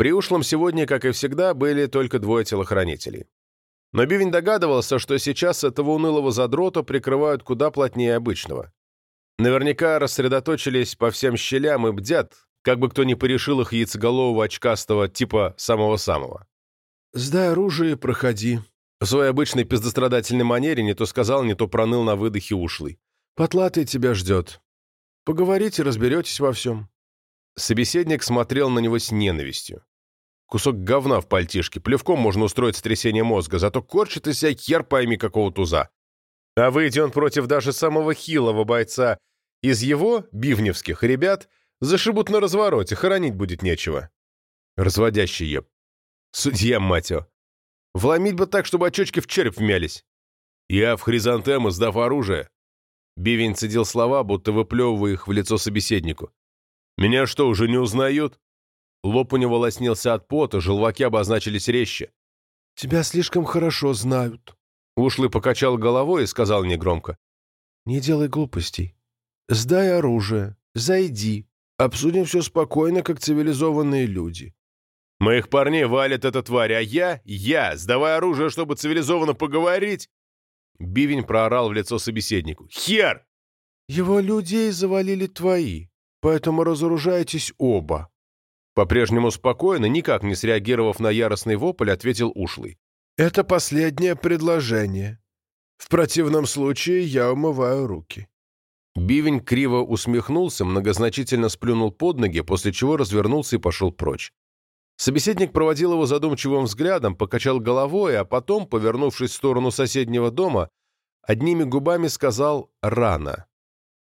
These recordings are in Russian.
При ушлом сегодня, как и всегда, были только двое телохранителей. Но Бивень догадывался, что сейчас этого унылого задрота прикрывают куда плотнее обычного. Наверняка рассредоточились по всем щелям и бдят, как бы кто ни порешил их яйцеголового очкастого типа самого-самого. «Сдай оружие и проходи». В своей обычной пиздострадательной манере не то сказал, не то проныл на выдохе ушлый. «Потлатый тебя ждет. Поговорите, разберетесь во всем». Собеседник смотрел на него с ненавистью. Кусок говна в пальтишке, плевком можно устроить сотрясение мозга, зато корчит из себя хер пойми какого туза. А выйди он против даже самого хилого бойца из его, бивневских, ребят, зашибут на развороте, хоронить будет нечего. Разводящий еб. Судья, мать его. Вломить бы так, чтобы очечки в череп вмялись. Я в хризантемы, сдав оружие. Бивень цедил слова, будто выплевывая их в лицо собеседнику. Меня что, уже не узнают? Лоб у него лоснился от пота, желваки обозначились резче. «Тебя слишком хорошо знают». Ушлый покачал головой и сказал негромко. «Не делай глупостей. Сдай оружие, зайди. Обсудим все спокойно, как цивилизованные люди». «Моих парней валит эта тварь, а я, я, сдавай оружие, чтобы цивилизованно поговорить!» Бивень проорал в лицо собеседнику. «Хер!» «Его людей завалили твои, поэтому разоружайтесь оба». По-прежнему спокойно, никак не среагировав на яростный вопль, ответил ушлый. «Это последнее предложение. В противном случае я умываю руки». Бивень криво усмехнулся, многозначительно сплюнул под ноги, после чего развернулся и пошел прочь. Собеседник проводил его задумчивым взглядом, покачал головой, а потом, повернувшись в сторону соседнего дома, одними губами сказал «рано».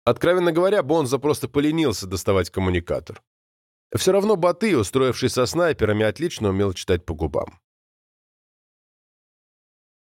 Откровенно говоря, Бонза просто поленился доставать коммуникатор. Все равно Баты, устроившись со снайперами, отлично умел читать по губам.